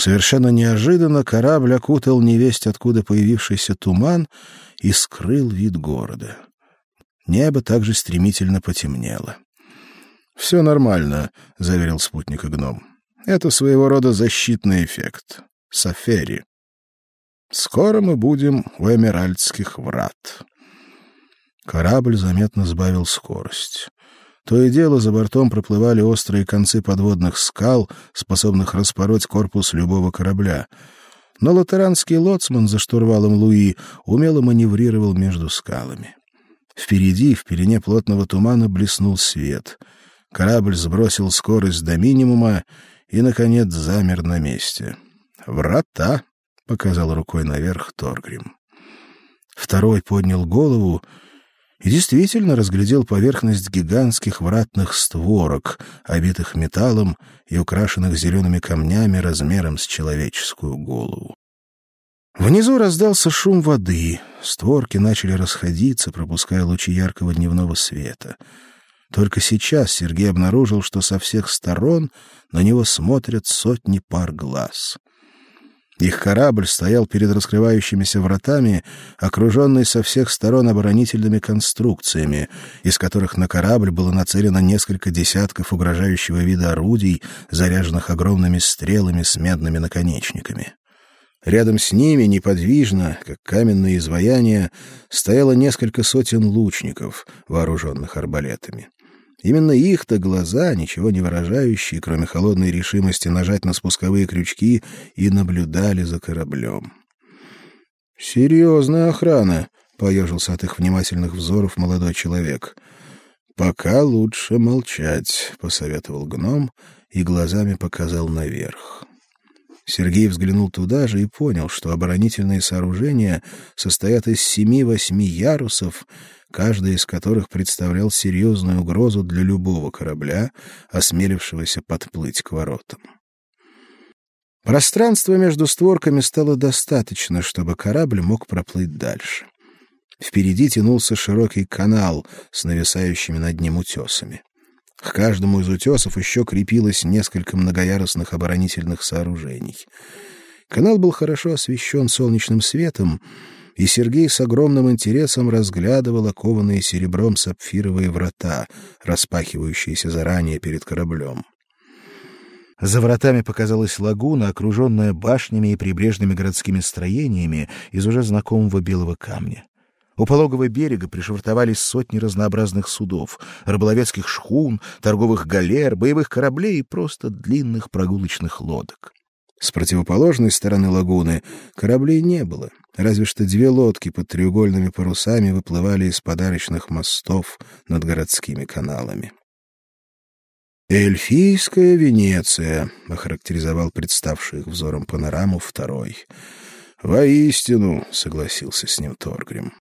Совершенно неожиданно корабль окутал невесть откуда появившийся туман и скрыл вид города. Небо также стремительно потемнело. «Все нормально», — заверил спутник гном. «Это своего рода защитный эффект. Сафери. Скоро мы будем у Эмеральдских врат». Корабль заметно сбавил скорость. То и дело за бортом проплывали острые концы подводных скал, способных распороть корпус любого корабля. Но латеранский лоцман за штурвалом Луи умело маневрировал между скалами. Впереди, в пелене плотного тумана, блеснул свет. Корабль сбросил скорость до минимума и, наконец, замер на месте. «Врата!» — показал рукой наверх Торгрим. Второй поднял голову и действительно разглядел поверхность гигантских вратных створок, обитых металлом и украшенных зелеными камнями размером с человеческую голову. Внизу раздался шум воды, створки начали расходиться, пропуская лучи яркого дневного света. Только сейчас Сергей обнаружил, что со всех сторон на него смотрят сотни пар глаз — их корабль стоял перед раскрывающимися вратами, окруженный со всех сторон оборонительными конструкциями, из которых на корабль было нацелено несколько десятков угрожающего вида орудий, заряженных огромными стрелами с медными наконечниками. Рядом с ними, неподвижно, как каменные изваяния, стояло несколько сотен лучников, вооруженных арбалетами. Именно их-то глаза, ничего не выражающие, кроме холодной решимости нажать на спусковые крючки, и наблюдали за кораблем. «Серьезная охрана», — поежился от их внимательных взоров молодой человек. «Пока лучше молчать», — посоветовал гном и глазами показал наверх. Сергей взглянул туда же и понял, что оборонительные сооружения состоят из семи-восьми ярусов, каждый из которых представлял серьезную угрозу для любого корабля, осмелившегося подплыть к воротам. Пространства между створками стало достаточно, чтобы корабль мог проплыть дальше. Впереди тянулся широкий канал с нависающими над ним утесами. К каждому из утесов еще крепилось несколько многоярусных оборонительных сооружений. Канал был хорошо освещен солнечным светом, и Сергей с огромным интересом разглядывал окованные серебром сапфировые врата, распахивающиеся заранее перед кораблем. За вратами показалась лагуна, окруженная башнями и прибрежными городскими строениями из уже знакомого белого камня. У пологого берега пришвартовались сотни разнообразных судов, рыболовецких шхун, торговых галер, боевых кораблей и просто длинных прогулочных лодок. С противоположной стороны лагуны кораблей не было, разве что две лодки под треугольными парусами выплывали из подарочных мостов над городскими каналами. «Эльфийская Венеция», — охарактеризовал представший их взором панораму второй. «Воистину», — согласился с ним Торгрим.